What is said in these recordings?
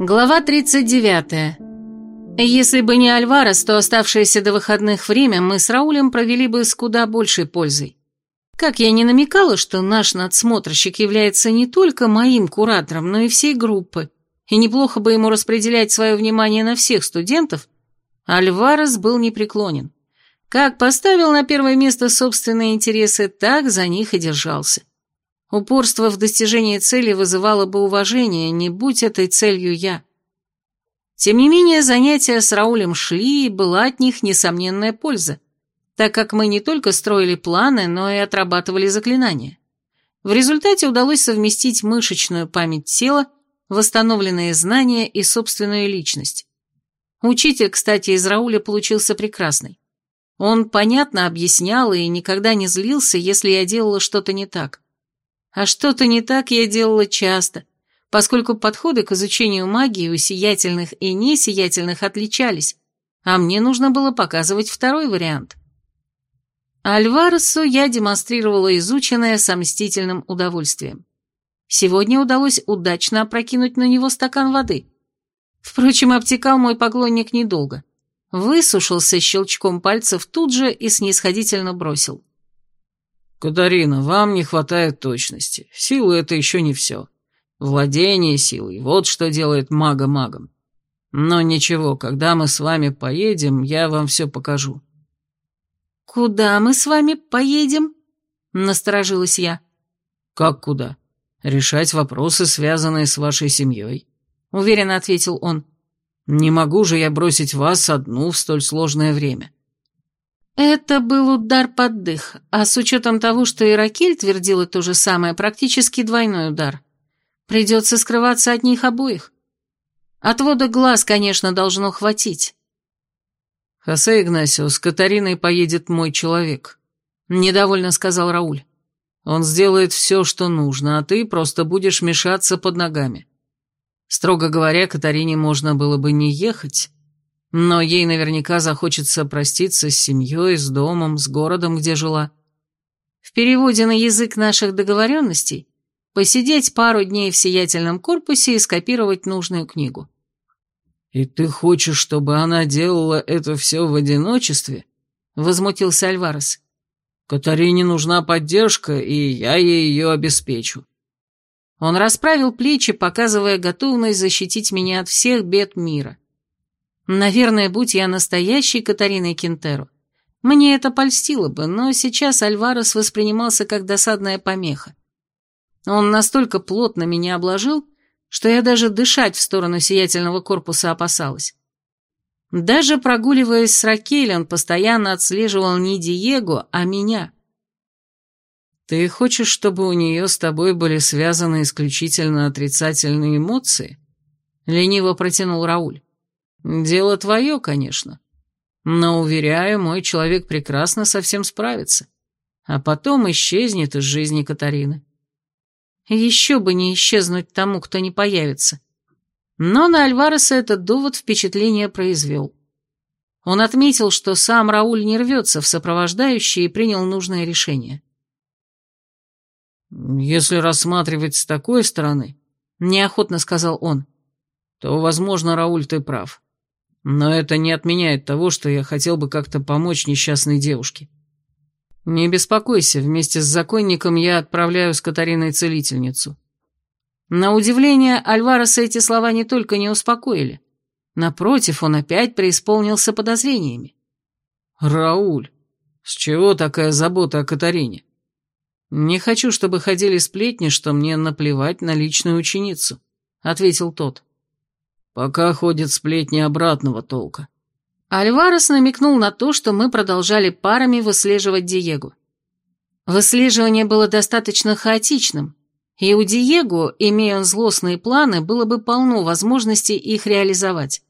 Глава 39. Если бы не Альварес, то оставшееся до выходных время мы с Раулем провели бы с куда большей пользой. Как я не намекала, что наш надсмотрщик является не только моим куратором, но и всей группы, и неплохо бы ему распределять свое внимание на всех студентов, Альварес был непреклонен. Как поставил на первое место собственные интересы, так за них и держался. Упорство в достижении цели вызывало бы уважение, не будь этой целью я. Тем не менее, занятия с Раулем шли, и была от них несомненная польза, так как мы не только строили планы, но и отрабатывали заклинания. В результате удалось совместить мышечную память тела, восстановленные знания и собственную личность. Учитель, кстати, из Рауля получился прекрасный. Он понятно объяснял и никогда не злился, если я делала что-то не так. А что-то не так я делала часто, поскольку подходы к изучению магии у сиятельных и несиятельных отличались, а мне нужно было показывать второй вариант. Альваресу я демонстрировала изученное с мстительным удовольствием. Сегодня удалось удачно опрокинуть на него стакан воды. Впрочем, обтекал мой поклонник недолго. Высушился щелчком пальцев тут же и снисходительно бросил. «Катарина, вам не хватает точности. Сила — это еще не все. Владение силой — вот что делает мага магом. Но ничего, когда мы с вами поедем, я вам все покажу». «Куда мы с вами поедем?» — насторожилась я. «Как куда? Решать вопросы, связанные с вашей семьей», — уверенно ответил он. «Не могу же я бросить вас одну в столь сложное время». Это был удар под дых, а с учетом того, что Иракель твердила то же самое, практически двойной удар. Придется скрываться от них обоих. Отвода глаз, конечно, должно хватить. «Хосе Игнасио, с Катариной поедет мой человек», — недовольно сказал Рауль. «Он сделает все, что нужно, а ты просто будешь мешаться под ногами. Строго говоря, Катарине можно было бы не ехать, но ей наверняка захочется проститься с семьей, с домом, с городом, где жила. В переводе на язык наших договоренностей посидеть пару дней в сиятельном корпусе и скопировать нужную книгу. «И ты хочешь, чтобы она делала это все в одиночестве?» — возмутился Альварес. «Катарине нужна поддержка, и я ей ее обеспечу». Он расправил плечи, показывая готовность защитить меня от всех бед мира. Наверное, будь я настоящей Катариной Кентеро, мне это польстило бы, но сейчас Альварес воспринимался как досадная помеха. Он настолько плотно меня обложил, что я даже дышать в сторону сиятельного корпуса опасалась. Даже прогуливаясь с Ракель, он постоянно отслеживал не Диего, а меня. «Ты хочешь, чтобы у нее с тобой были связаны исключительно отрицательные эмоции?» — лениво протянул Рауль. Дело твое, конечно. Но, уверяю, мой человек прекрасно со всем справится. А потом исчезнет из жизни Катарины. Еще бы не исчезнуть тому, кто не появится. Но на Альвареса этот довод впечатление произвел. Он отметил, что сам Рауль не рвется в сопровождающие и принял нужное решение. «Если рассматривать с такой стороны», — неохотно сказал он, — «то, возможно, Рауль, ты прав. Но это не отменяет того, что я хотел бы как-то помочь несчастной девушке. Не беспокойся, вместе с законником я отправляю с Катариной целительницу. На удивление, Альвареса эти слова не только не успокоили. Напротив, он опять преисполнился подозрениями. «Рауль, с чего такая забота о Катарине? Не хочу, чтобы ходили сплетни, что мне наплевать на личную ученицу», — ответил тот. Пока ходят сплетни обратного толка. Альварес намекнул на то, что мы продолжали парами выслеживать Диего. Выслеживание было достаточно хаотичным, и у Диего, имея он злостные планы, было бы полно возможностей их реализовать.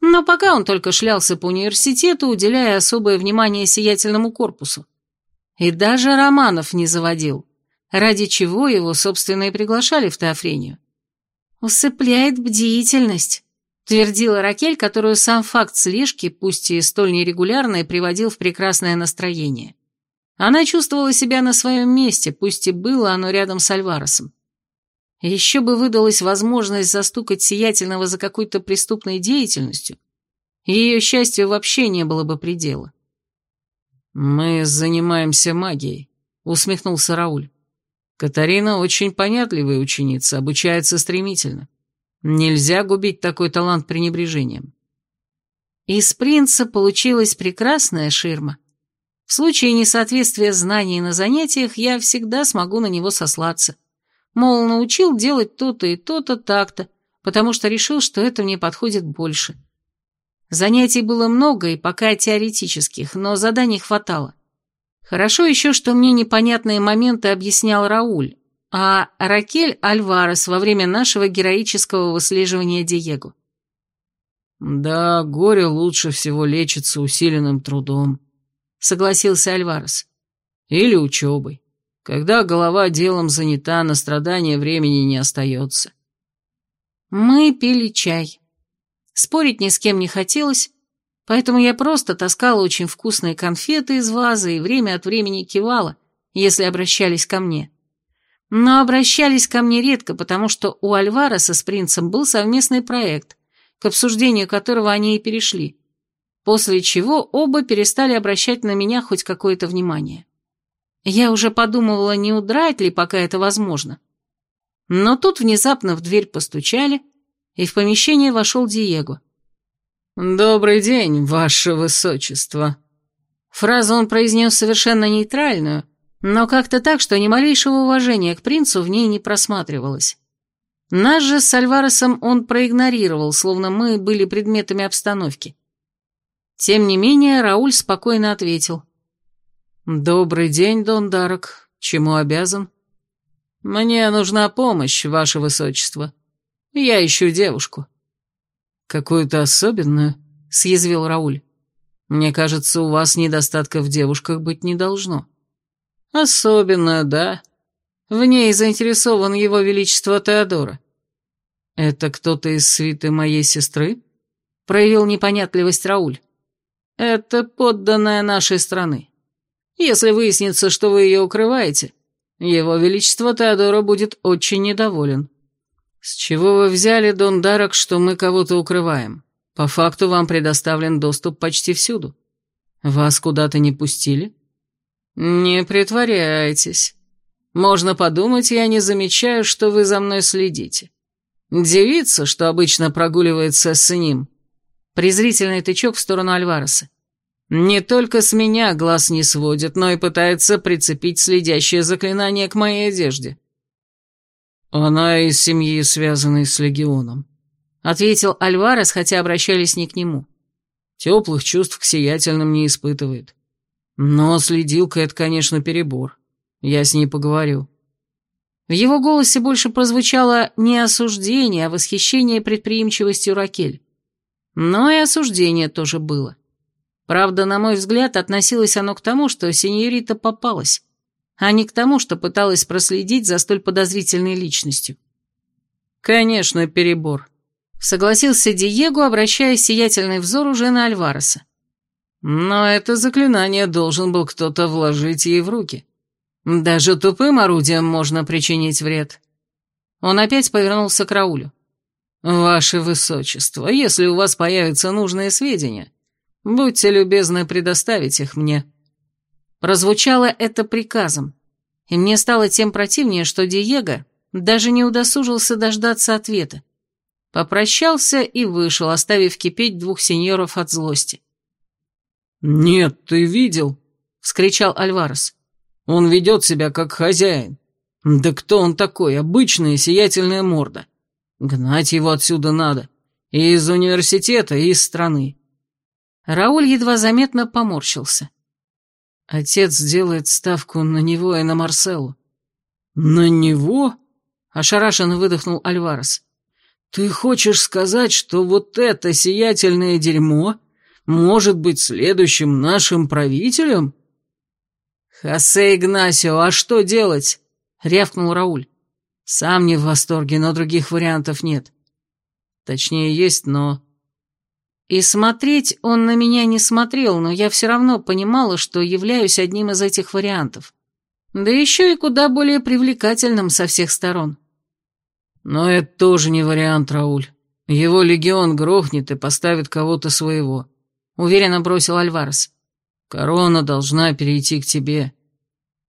Но пока он только шлялся по университету, уделяя особое внимание сиятельному корпусу. И даже романов не заводил, ради чего его, собственно, и приглашали в Теофрению. «Усыпляет бдительность», — твердила Ракель, которую сам факт слежки, пусть и столь нерегулярной, приводил в прекрасное настроение. Она чувствовала себя на своем месте, пусть и было оно рядом с Альваресом. Еще бы выдалась возможность застукать Сиятельного за какой-то преступной деятельностью, ее счастью вообще не было бы предела. «Мы занимаемся магией», — усмехнулся Рауль. «Катарина очень понятливая ученица, обучается стремительно. Нельзя губить такой талант пренебрежением». Из принца получилась прекрасная ширма. В случае несоответствия знаний на занятиях я всегда смогу на него сослаться. Мол, научил делать то-то и то-то так-то, потому что решил, что это мне подходит больше. Занятий было много и пока теоретических, но заданий хватало. Хорошо еще, что мне непонятные моменты объяснял Рауль, а Ракель Альварес во время нашего героического выслеживания Диего. «Да, горе лучше всего лечится усиленным трудом», — согласился Альварес. «Или учебой. Когда голова делом занята, на страдания времени не остается». Мы пили чай. Спорить ни с кем не хотелось, поэтому я просто таскала очень вкусные конфеты из вазы и время от времени кивала, если обращались ко мне. Но обращались ко мне редко, потому что у Альвареса с принцем был совместный проект, к обсуждению которого они и перешли, после чего оба перестали обращать на меня хоть какое-то внимание. Я уже подумывала, не удрать ли, пока это возможно. Но тут внезапно в дверь постучали, и в помещение вошел Диего. «Добрый день, ваше высочество». Фразу он произнес совершенно нейтральную, но как-то так, что ни малейшего уважения к принцу в ней не просматривалось. Нас же с Альваресом он проигнорировал, словно мы были предметами обстановки. Тем не менее, Рауль спокойно ответил. «Добрый день, Дон Дарок. Чему обязан?» «Мне нужна помощь, ваше высочество. Я ищу девушку». «Какую-то особенную?» — съязвил Рауль. «Мне кажется, у вас недостатка в девушках быть не должно». «Особенную, да. В ней заинтересован его величество Теодора». «Это кто-то из свиты моей сестры?» — проявил непонятливость Рауль. «Это подданная нашей страны. Если выяснится, что вы ее укрываете, его величество Теодора будет очень недоволен». «С чего вы взяли, Дон Дарок, что мы кого-то укрываем? По факту вам предоставлен доступ почти всюду. Вас куда-то не пустили?» «Не притворяйтесь. Можно подумать, я не замечаю, что вы за мной следите. Девица, что обычно прогуливается с ним». Презрительный тычок в сторону Альвареса. «Не только с меня глаз не сводит, но и пытается прицепить следящее заклинание к моей одежде». «Она из семьи, связанной с легионом», — ответил Альварес, хотя обращались не к нему. «Теплых чувств к сиятельным не испытывает. Но следилка — это, конечно, перебор. Я с ней поговорю». В его голосе больше прозвучало не осуждение, а восхищение предприимчивостью Ракель. Но и осуждение тоже было. Правда, на мой взгляд, относилось оно к тому, что сеньорита попалась а не к тому, что пыталась проследить за столь подозрительной личностью. «Конечно, перебор», — согласился Диего, обращая сиятельный взор уже на Альвареса. «Но это заклинание должен был кто-то вложить ей в руки. Даже тупым орудием можно причинить вред». Он опять повернулся к Раулю. «Ваше Высочество, если у вас появятся нужные сведения, будьте любезны предоставить их мне». Прозвучало это приказом, и мне стало тем противнее, что Диего даже не удосужился дождаться ответа. Попрощался и вышел, оставив кипеть двух сеньоров от злости. «Нет, ты видел?» — вскричал Альварес. «Он ведет себя как хозяин. Да кто он такой? Обычная сиятельная морда. Гнать его отсюда надо. И из университета, и из страны». Рауль едва заметно поморщился. Отец делает ставку на него и на Марселу. «На него?» — ошарашенно выдохнул Альварес. «Ты хочешь сказать, что вот это сиятельное дерьмо может быть следующим нашим правителем?» «Хосе Игнасио, а что делать?» — рявкнул Рауль. «Сам не в восторге, но других вариантов нет. Точнее, есть, но и смотреть он на меня не смотрел, но я все равно понимала, что являюсь одним из этих вариантов. Да еще и куда более привлекательным со всех сторон. Но это тоже не вариант, Рауль. Его легион грохнет и поставит кого-то своего. Уверенно бросил Альварес. Корона должна перейти к тебе.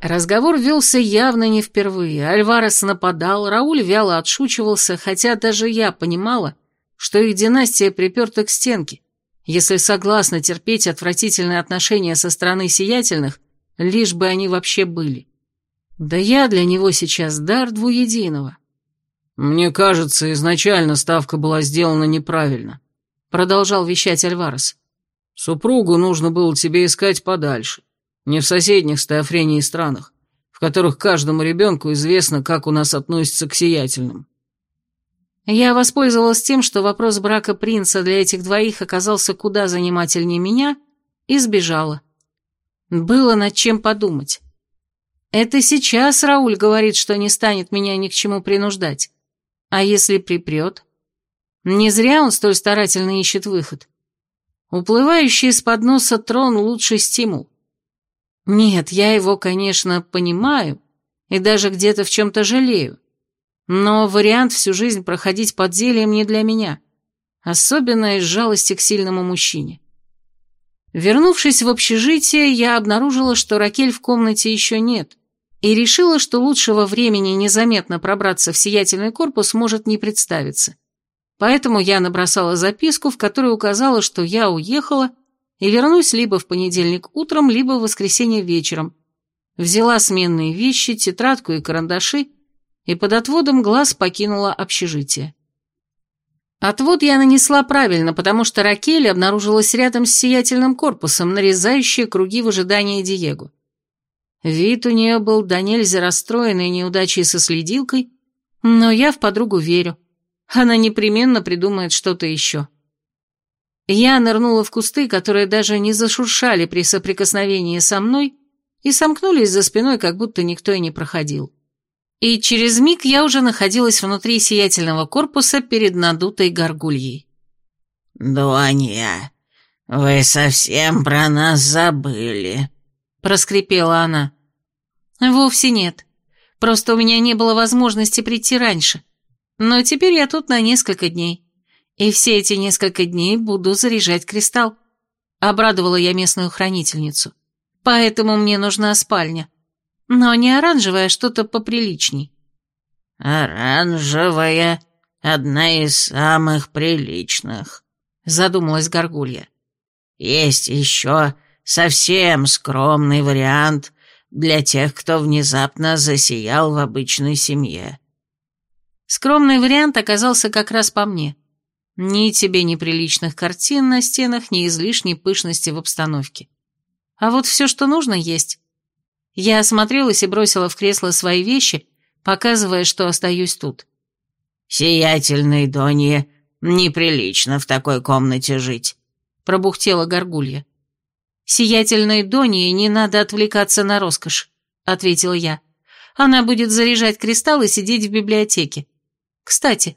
Разговор велся явно не впервые. Альварес нападал, Рауль вяло отшучивался, хотя даже я понимала, что их династия приперта к стенке, если согласна терпеть отвратительные отношения со стороны сиятельных, лишь бы они вообще были. Да я для него сейчас дар двуединого. «Мне кажется, изначально ставка была сделана неправильно», — продолжал вещать Альварес. «Супругу нужно было тебе искать подальше. Не в соседних с Теофренией странах, в которых каждому ребенку известно, как у нас относятся к сиятельным. Я воспользовалась тем, что вопрос брака принца для этих двоих оказался куда занимательнее меня, и сбежала. Было над чем подумать. Это сейчас Рауль говорит, что не станет меня ни к чему принуждать. А если припрет? Не зря он столь старательно ищет выход. Уплывающий из-под носа трон — лучший стимул. Нет, я его, конечно, понимаю и даже где-то в чем-то жалею. Но вариант всю жизнь проходить под зельем не для меня, особенно из жалости к сильному мужчине. Вернувшись в общежитие, я обнаружила, что Ракель в комнате еще нет, и решила, что лучшего времени незаметно пробраться в сиятельный корпус может не представиться. Поэтому я набросала записку, в которой указала, что я уехала и вернусь либо в понедельник утром, либо в воскресенье вечером. Взяла сменные вещи, тетрадку и карандаши и под отводом глаз покинула общежитие. Отвод я нанесла правильно, потому что Ракель обнаружилась рядом с сиятельным корпусом, нарезающая круги в ожидании Диего. Вид у нее был до нельзя расстроенный неудачей со следилкой, но я в подругу верю. Она непременно придумает что-то еще. Я нырнула в кусты, которые даже не зашуршали при соприкосновении со мной, и сомкнулись за спиной, как будто никто и не проходил. И через миг я уже находилась внутри сиятельного корпуса перед надутой горгульей. «Дуанья, вы совсем про нас забыли», — проскрипела она. «Вовсе нет. Просто у меня не было возможности прийти раньше. Но теперь я тут на несколько дней. И все эти несколько дней буду заряжать кристалл. Обрадовала я местную хранительницу. Поэтому мне нужна спальня. Но не оранжевая, а что-то поприличней. Оранжевая — одна из самых приличных, задумалась Горгулья. Есть еще совсем скромный вариант для тех, кто внезапно засиял в обычной семье. Скромный вариант оказался как раз по мне. Ни тебе неприличных картин на стенах, ни излишней пышности в обстановке. А вот все, что нужно, есть. Я осмотрелась и бросила в кресло свои вещи, показывая, что остаюсь тут. «Сиятельной Донье неприлично в такой комнате жить», — пробухтела Горгулья. «Сиятельной Донье не надо отвлекаться на роскошь», — ответила я. «Она будет заряжать кристалл и сидеть в библиотеке. Кстати,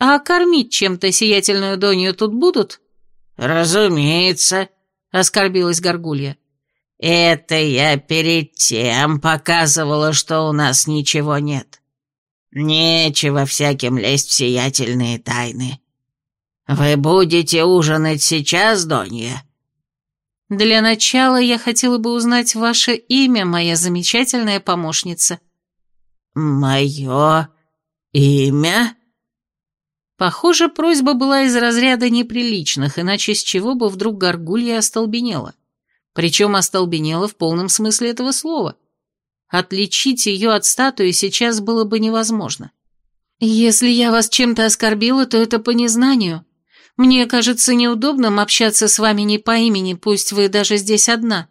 «А кормить чем-то сиятельную Донью тут будут?» «Разумеется», — оскорбилась Горгулья. «Это я перед тем показывала, что у нас ничего нет. Нечего всяким лезть в сиятельные тайны. Вы будете ужинать сейчас, Донья?» «Для начала я хотела бы узнать ваше имя, моя замечательная помощница». «Мое имя?» Похоже, просьба была из разряда неприличных, иначе с чего бы вдруг горгулья остолбенела. Причем остолбенела в полном смысле этого слова. Отличить ее от статуи сейчас было бы невозможно. «Если я вас чем-то оскорбила, то это по незнанию. Мне кажется неудобным общаться с вами не по имени, пусть вы даже здесь одна».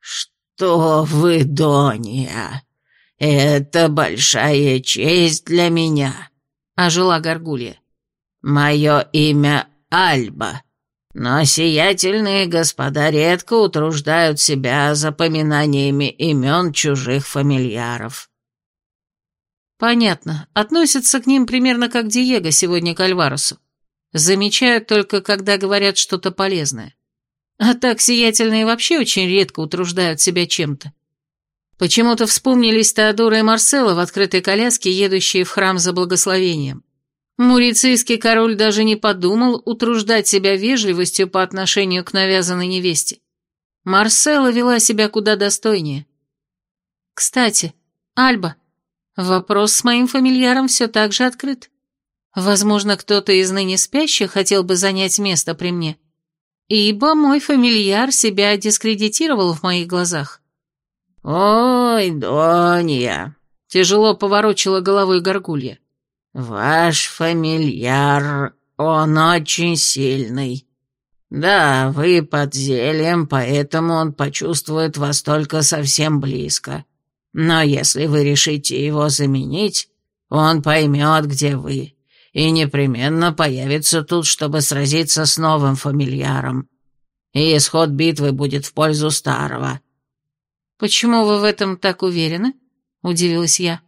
«Что вы, Донья, это большая честь для меня», — ожила Горгулья. «Мое имя Альба, но сиятельные господа редко утруждают себя запоминаниями имен чужих фамильяров». «Понятно. Относятся к ним примерно как Диего сегодня к Альваресу. Замечают только, когда говорят что-то полезное. А так сиятельные вообще очень редко утруждают себя чем-то. Почему-то вспомнились Теодора и Марсела в открытой коляске, едущие в храм за благословением. Мурицийский король даже не подумал утруждать себя вежливостью по отношению к навязанной невесте. Марсела вела себя куда достойнее. Кстати, Альба, вопрос с моим фамильяром все так же открыт. Возможно, кто-то из ныне спящих хотел бы занять место при мне, ибо мой фамильяр себя дискредитировал в моих глазах. «Ой, Донья!» — тяжело поворочила головой горгулья. «Ваш фамильяр, он очень сильный. Да, вы под зельем, поэтому он почувствует вас только совсем близко. Но если вы решите его заменить, он поймет, где вы, и непременно появится тут, чтобы сразиться с новым фамильяром. И исход битвы будет в пользу старого». «Почему вы в этом так уверены?» — удивилась я.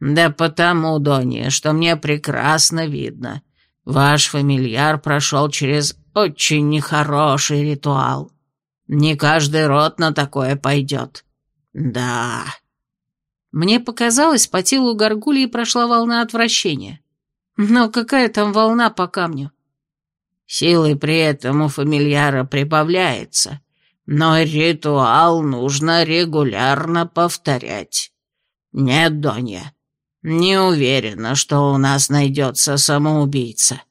«Да потому, Донни, что мне прекрасно видно. Ваш фамильяр прошел через очень нехороший ритуал. Не каждый род на такое пойдет. Да». Мне показалось, по телу горгульи прошла волна отвращения. Но какая там волна по камню? Силы при этом у фамильяра прибавляется, но ритуал нужно регулярно повторять. Нет, Донья, не уверена, что у нас найдется самоубийца.